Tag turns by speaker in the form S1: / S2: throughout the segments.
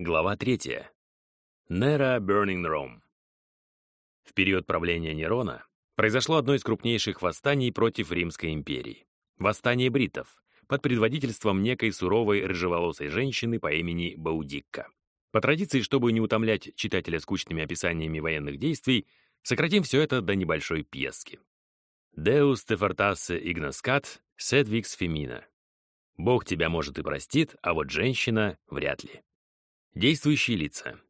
S1: Глава 3. Nera Burning Rome. В период правления Нерона произошло одно из крупнейших восстаний против Римской империи. Восстание бритов под предводительством некой суровой рыжеволосой женщины по имени Баудикка. По традиции, чтобы не утомлять читателя скучными описаниями военных действий, сократим все это до небольшой пьески. Deus te fortasse ignoscat, sed vix femina. Бог тебя, может, и простит, а вот женщина — вряд ли. Действующие лица.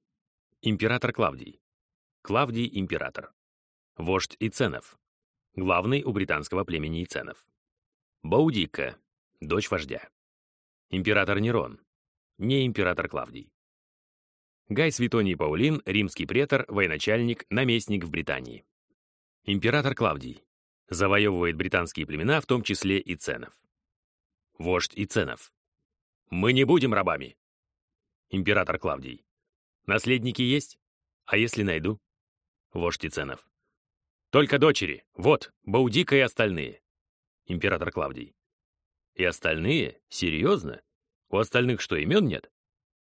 S1: Император Клавдий. Клавдий — император. Вождь Иценов. Главный у британского племени Иценов. Баудика, дочь вождя. Император Нерон. Не император Клавдий. Гай Светоний Паулин, римский претор, военачальник, наместник в Британии. Император Клавдий. Завоевывает британские племена, в том числе и ценов. Вождь и ценов. Мы не будем рабами. Император Клавдий. Наследники есть? А если найду? Вождь и ценов. Только дочери. Вот, Баудика и остальные. Император Клавдий. И остальные? Серьезно? У остальных что, имен нет?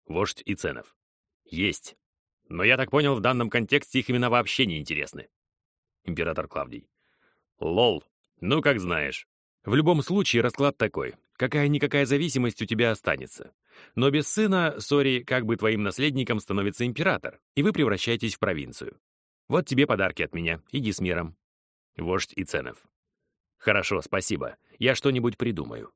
S1: Вождь и ценов. Есть. Но я так понял, в данном контексте их имена вообще не интересны. Император Клавдий. Лол. Ну, как знаешь. В любом случае, расклад такой. Какая-никакая зависимость у тебя останется. Но без сына, сори, как бы твоим наследником становится император, и вы превращаетесь в провинцию. Вот тебе подарки от меня. Иди с миром. Вождь Иценов. Хорошо, спасибо. Я что-нибудь придумаю.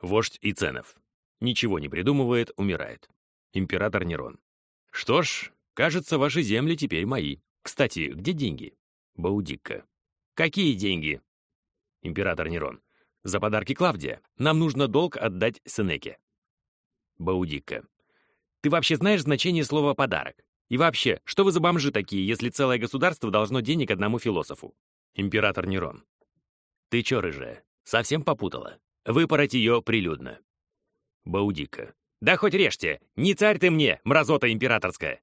S1: Вождь Иценов. Ничего не придумывает, умирает. Император Нерон. Что ж, кажется, ваши земли теперь мои. Кстати, где деньги? Баудикка. Какие деньги? Император Нерон. За подарки Клавдия. Нам нужно долг отдать Сенеке. Баудикка. Ты вообще знаешь значение слова «подарок»? И вообще, что вы за бомжи такие, если целое государство должно денег одному философу? Император Нерон. Ты чё, рыжая, совсем попутала? Выпороть ее прилюдно. Баудика. Да хоть режьте! Не царь ты мне, мразота императорская!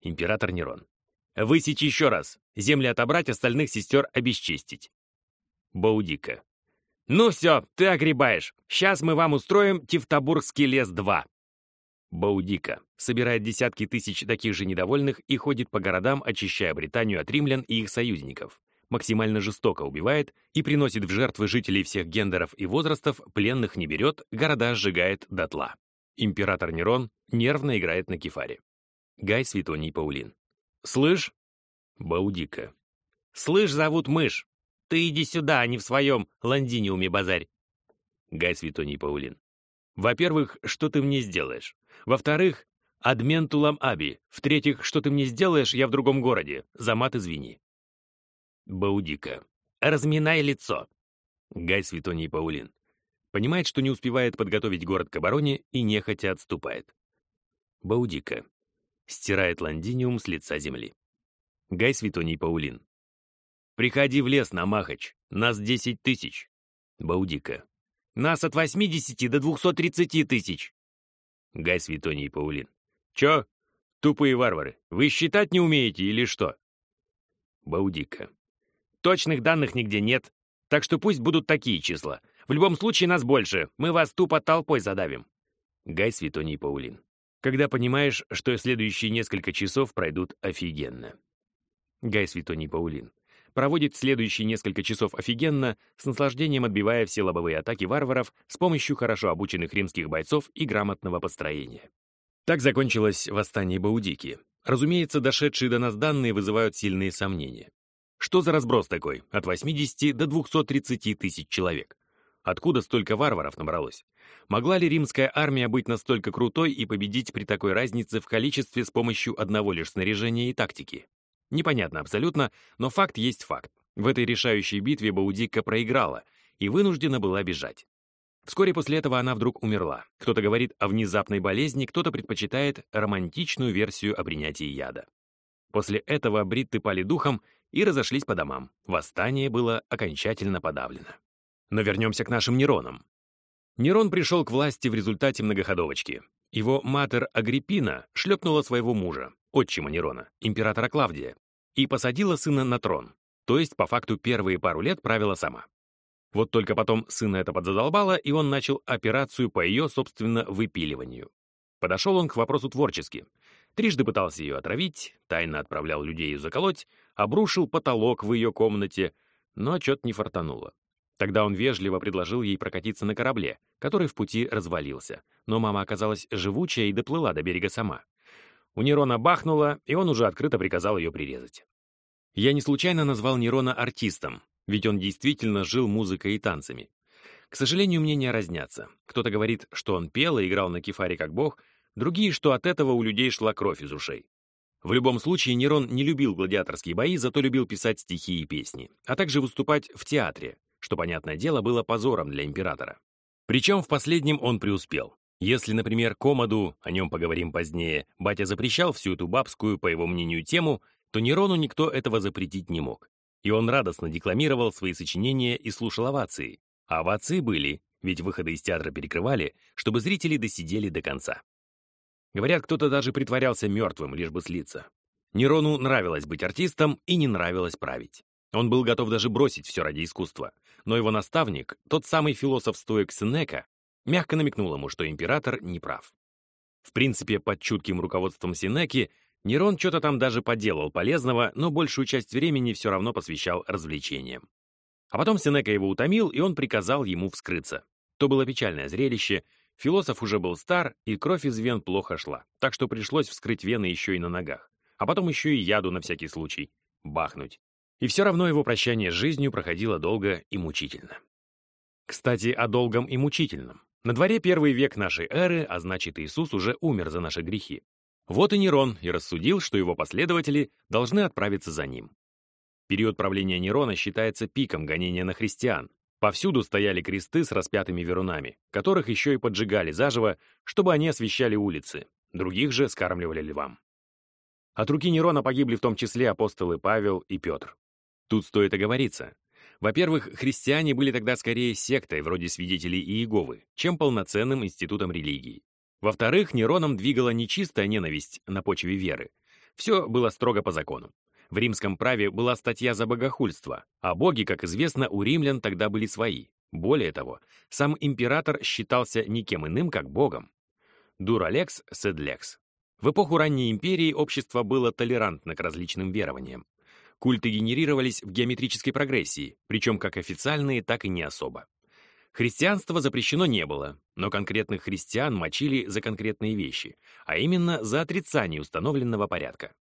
S1: Император Нерон. Высечь еще раз. Земли отобрать, остальных сестер обесчестить. Баудика. Ну все, ты огребаешь. Сейчас мы вам устроим Тевтобургский лес-2. Баудика собирает десятки тысяч таких же недовольных и ходит по городам, очищая Британию от римлян и их союзников. Максимально жестоко убивает и приносит в жертвы жителей всех гендеров и возрастов, пленных не берет, города сжигает дотла. Император Нерон нервно играет на кефаре. Гай Светоний Паулин. «Слышь?» Баудика. «Слышь, зовут мышь. Ты иди сюда, а не в своем лондиниуме базарь». Гай Светоний Паулин. «Во-первых, что ты мне сделаешь? Во-вторых, адментулам аби. В-третьих, что ты мне сделаешь, я в другом городе. За мат извини». Баудика. «Разминай лицо». Гай Светоний Паулин. Понимает, что не успевает подготовить город к обороне и нехотя отступает. Баудика. Стирает лондиниум с лица земли. Гай Светоний Паулин. «Приходи в лес на Махач. Нас 10 тысяч». Баудика. «Нас от 80 до 230 тысяч». Гай Светоний Паулин. «Чё? Тупые варвары. Вы считать не умеете или что?» Баудика. «Точных данных нигде нет, так что пусть будут такие числа. В любом случае нас больше. Мы вас тупо толпой задавим». Гай Светоний Паулин. Когда понимаешь, что следующие несколько часов пройдут офигенно. Гай Светоний Паулин. Проводит следующие несколько часов офигенно, с наслаждением отбивая все лобовые атаки варваров с помощью хорошо обученных римских бойцов и грамотного построения. Так закончилось восстание Баудики. Разумеется, дошедшие до нас данные вызывают сильные сомнения. Что за разброс такой, от 80 до 230 тысяч человек? Откуда столько варваров набралось? Могла ли римская армия быть настолько крутой и победить при такой разнице в количестве с помощью одного лишь снаряжения и тактики? Непонятно абсолютно, но факт есть факт. В этой решающей битве Баудикка проиграла и вынуждена была бежать. Вскоре после этого она вдруг умерла. Кто-то говорит о внезапной болезни, кто-то предпочитает романтичную версию о принятии яда. После этого бритты пали духом и разошлись по домам. Восстание было окончательно подавлено. Но вернемся к нашим Неронам. Нерон пришел к власти в результате многоходовочки. Его матер Агриппина шлепнула своего мужа, отчима Нерона, императора Клавдия, и посадила сына на трон, то есть по факту первые пару лет правила сама. Вот только потом сына это подзадолбало, и он начал операцию по ее, собственно, выпиливанию. Подошел он к вопросу творчески. Трижды пытался ее отравить, тайно отправлял людей ее заколоть, обрушил потолок в ее комнате, но что-то не фартануло. Тогда он вежливо предложил ей прокатиться на корабле, который в пути развалился. Но мама оказалась живучая и доплыла до берега сама. У Нерона бахнуло, и он уже открыто приказал ее прирезать. Я не случайно назвал Нерона артистом, ведь он действительно жил музыкой и танцами. К сожалению, мнения разнятся. Кто-то говорит, что он пел и играл на кефаре как бог, другие, что от этого у людей шла кровь из ушей. В любом случае, Нерон не любил гладиаторские бои, зато любил писать стихи и песни, а также выступать в театре, что, понятное дело, было позором для императора. Причем в последнем он преуспел. Если, например, Комоду, о нем поговорим позднее, батя запрещал всю эту бабскую, по его мнению, тему, то Нерону никто этого запретить не мог. И он радостно декламировал свои сочинения и слушал овации. А овации были, ведь выходы из театра перекрывали, чтобы зрители досидели до конца. Говорят, кто-то даже притворялся мертвым, лишь бы слиться. Нерону нравилось быть артистом и не нравилось править. Он был готов даже бросить все ради искусства. Но его наставник, тот самый философ-стоик Сенека, мягко намекнул ему, что император не прав. В принципе, под чутким руководством Сенеки Нерон что-то там даже поделал полезного, но большую часть времени все равно посвящал развлечениям. А потом Сенека его утомил, и он приказал ему вскрыться. То было печальное зрелище, Философ уже был стар, и кровь из вен плохо шла, так что пришлось вскрыть вены еще и на ногах. А потом еще и яду на всякий случай. Бахнуть. И все равно его прощание с жизнью проходило долго и мучительно. Кстати, о долгом и мучительном. На дворе первый век нашей эры, а значит, Иисус уже умер за наши грехи. Вот и Нерон и рассудил, что его последователи должны отправиться за ним. Период правления Нерона считается пиком гонения на христиан, Повсюду стояли кресты с распятыми верунами, которых еще и поджигали заживо, чтобы они освещали улицы, других же скармливали львам. От руки Нерона погибли в том числе апостолы Павел и Петр. Тут стоит оговориться. Во-первых, христиане были тогда скорее сектой, вроде свидетелей Иеговы, чем полноценным институтом религии. Во-вторых, Нероном двигала не чистая ненависть на почве веры. Все было строго по закону. В римском праве была статья за богохульство, а боги, как известно, у римлян тогда были свои. Более того, сам император считался никем иным, как богом. Дуралекс седлекс. В эпоху ранней империи общество было толерантно к различным верованиям. Культы генерировались в геометрической прогрессии, причем как официальные, так и не особо. Христианство запрещено не было, но конкретных христиан мочили за конкретные вещи, а именно за отрицание установленного порядка.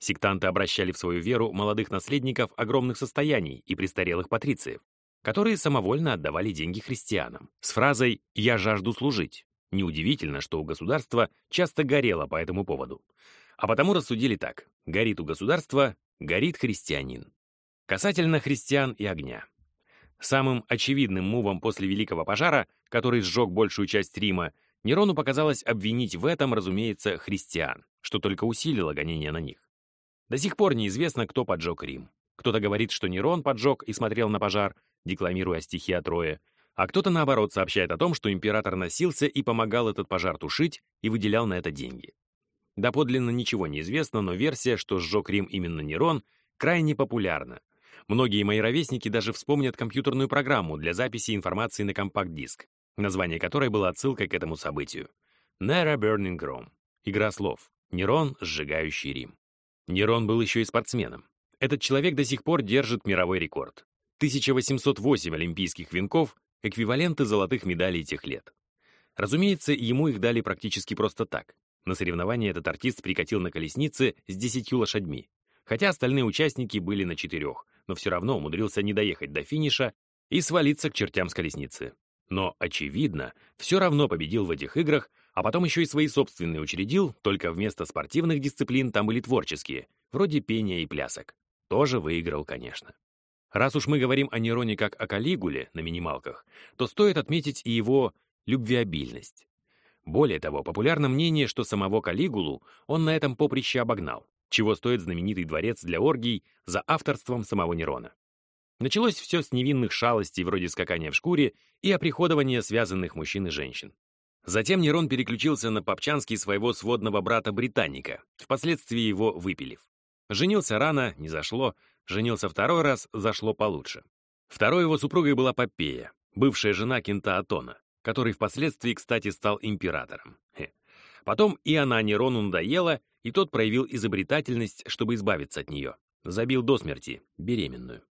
S1: Сектанты обращали в свою веру молодых наследников огромных состояний и престарелых патрициев, которые самовольно отдавали деньги христианам, с фразой «я жажду служить». Неудивительно, что у государства часто горело по этому поводу. А потому рассудили так. Горит у государства, горит христианин. Касательно христиан и огня. Самым очевидным мувом после Великого пожара, который сжег большую часть Рима, Нерону показалось обвинить в этом, разумеется, христиан, что только усилило гонение на них. До сих пор неизвестно, кто поджег Рим. Кто-то говорит, что Нерон поджег и смотрел на пожар, декламируя стихи о Трое, а кто-то, наоборот, сообщает о том, что император носился и помогал этот пожар тушить и выделял на это деньги. Доподлинно ничего не известно, но версия, что сжег Рим именно Нерон, крайне популярна. Многие мои ровесники даже вспомнят компьютерную программу для записи информации на компакт-диск, название которой было отсылкой к этому событию. Nera Burning Rome. Игра слов. Нерон, сжигающий Рим. Нерон был еще и спортсменом. Этот человек до сих пор держит мировой рекорд. 1808 олимпийских венков — эквиваленты золотых медалей тех лет. Разумеется, ему их дали практически просто так. На соревнования этот артист прикатил на колеснице с десятью лошадьми. Хотя остальные участники были на четырех, но все равно умудрился не доехать до финиша и свалиться к чертям с колесницы. Но, очевидно, все равно победил в этих играх, а потом еще и свои собственные учредил, только вместо спортивных дисциплин там были творческие, вроде пения и плясок. Тоже выиграл, конечно. Раз уж мы говорим о Нероне как о Калигуле на минималках, то стоит отметить и его любвеобильность. Более того, популярно мнение, что самого Калигулу он на этом поприще обогнал, чего стоит знаменитый дворец для оргий за авторством самого Нерона. Началось все с невинных шалостей вроде скакания в шкуре и оприходования связанных мужчин и женщин. Затем Нерон переключился на попчанский своего сводного брата Британника, впоследствии его выпилив. Женился рано, не зашло, женился второй раз, зашло получше. Второй его супругой была Попея, бывшая жена Кента Атона, который впоследствии, кстати, стал императором. Потом и она Нерону надоела, и тот проявил изобретательность, чтобы избавиться от нее. Забил до смерти, беременную.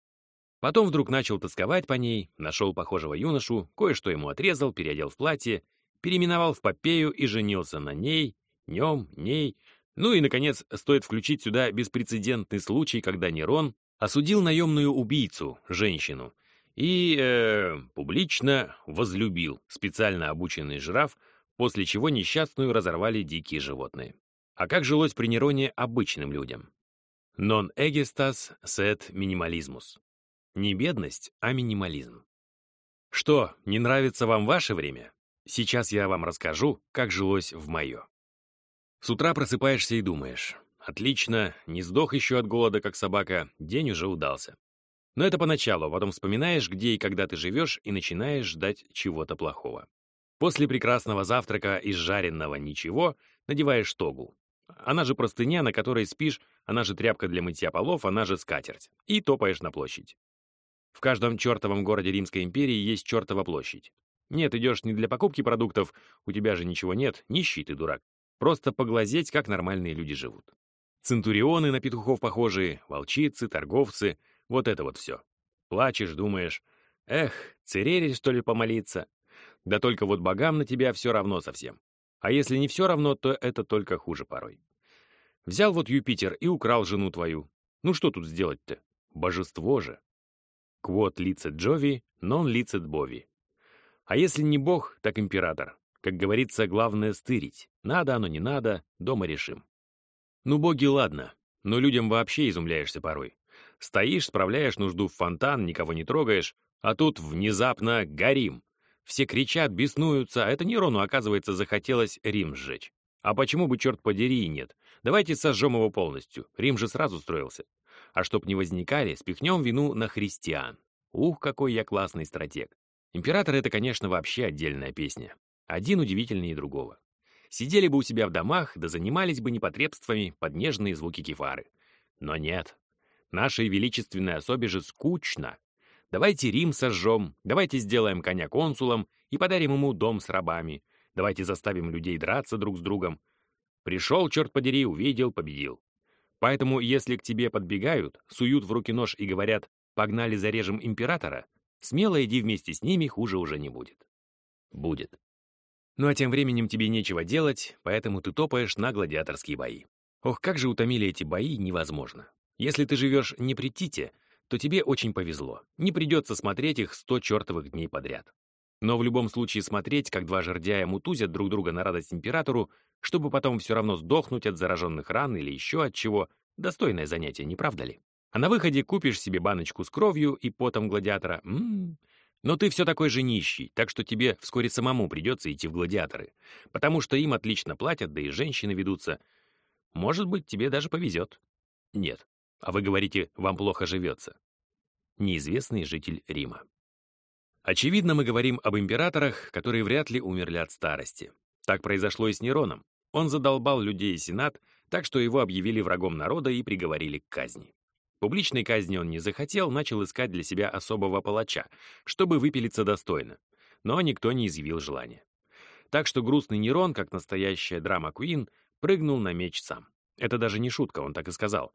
S1: Потом вдруг начал тосковать по ней, нашел похожего юношу, кое-что ему отрезал, переодел в платье, переименовал в Попею и женился на ней, нем, ней. Ну и, наконец, стоит включить сюда беспрецедентный случай, когда Нерон осудил наемную убийцу, женщину, и э, публично возлюбил специально обученный жираф, после чего несчастную разорвали дикие животные. А как жилось при Нероне обычным людям? Non egestas sed minimalismus. Не бедность, а минимализм. Что, не нравится вам ваше время? Сейчас я вам расскажу, как жилось в мое. С утра просыпаешься и думаешь, отлично, не сдох еще от голода, как собака, день уже удался. Но это поначалу, потом вспоминаешь, где и когда ты живешь, и начинаешь ждать чего-то плохого. После прекрасного завтрака из жареного ничего надеваешь тогу. Она же простыня, на которой спишь, она же тряпка для мытья полов, она же скатерть. И топаешь на площадь. В каждом чертовом городе Римской империи есть чертова площадь. Нет, идешь не для покупки продуктов, у тебя же ничего нет, нищий ты дурак. Просто поглазеть, как нормальные люди живут. Центурионы на петухов похожие, волчицы, торговцы, вот это вот все. Плачешь, думаешь, эх, церери, что ли, помолиться? Да только вот богам на тебя все равно совсем. А если не все равно, то это только хуже порой. Взял вот Юпитер и украл жену твою. Ну что тут сделать-то? Божество же. Quod licet Jovi, non licet Bovi. А если не бог, так император. Как говорится, главное стырить. Надо оно, не надо, дома решим. Ну, боги, ладно, но людям вообще изумляешься порой. Стоишь, справляешь нужду в фонтан, никого не трогаешь, а тут внезапно горим. Все кричат, беснуются, а это Нерону, оказывается, захотелось Рим сжечь. А почему бы, черт подери, и нет? Давайте сожжем его полностью. Рим же сразу строился. А чтоб не возникали, спихнем вину на христиан. Ух, какой я классный стратег. Император — это, конечно, вообще отдельная песня. Один удивительнее другого. Сидели бы у себя в домах, да занимались бы непотребствами под нежные звуки кефары. Но нет. Нашей величественной особе же скучно. Давайте Рим сожжем, давайте сделаем коня консулом и подарим ему дом с рабами. Давайте заставим людей драться друг с другом. Пришел, черт подери, увидел, победил. Поэтому, если к тебе подбегают, суют в руки нож и говорят «погнали зарежем императора», смело иди вместе с ними, хуже уже не будет. Будет. Ну а тем временем тебе нечего делать, поэтому ты топаешь на гладиаторские бои. Ох, как же утомили эти бои, невозможно. Если ты живешь не при Тите, то тебе очень повезло. Не придется смотреть их сто чертовых дней подряд. Но в любом случае смотреть, как два жердяя мутузят друг друга на радость императору, чтобы потом все равно сдохнуть от зараженных ран или еще от чего, достойное занятие, не правда ли? А на выходе купишь себе баночку с кровью и потом гладиатора. М -м -м. Но ты все такой же нищий, так что тебе вскоре самому придется идти в гладиаторы, потому что им отлично платят, да и женщины ведутся. Может быть, тебе даже повезет. Нет. А вы говорите, вам плохо живется. Неизвестный житель Рима. Очевидно, мы говорим об императорах, которые вряд ли умерли от старости. Так произошло и с Нероном. Он задолбал людей и сенат, так что его объявили врагом народа и приговорили к казни. Публичной казни он не захотел, начал искать для себя особого палача, чтобы выпилиться достойно. Но никто не изъявил желания. Так что грустный Нерон, как настоящая драма Куин, прыгнул на меч сам. Это даже не шутка, он так и сказал.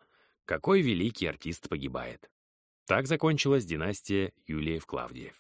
S1: Какой великий артист погибает. Так закончилась династия Юлиев-Клавдиев.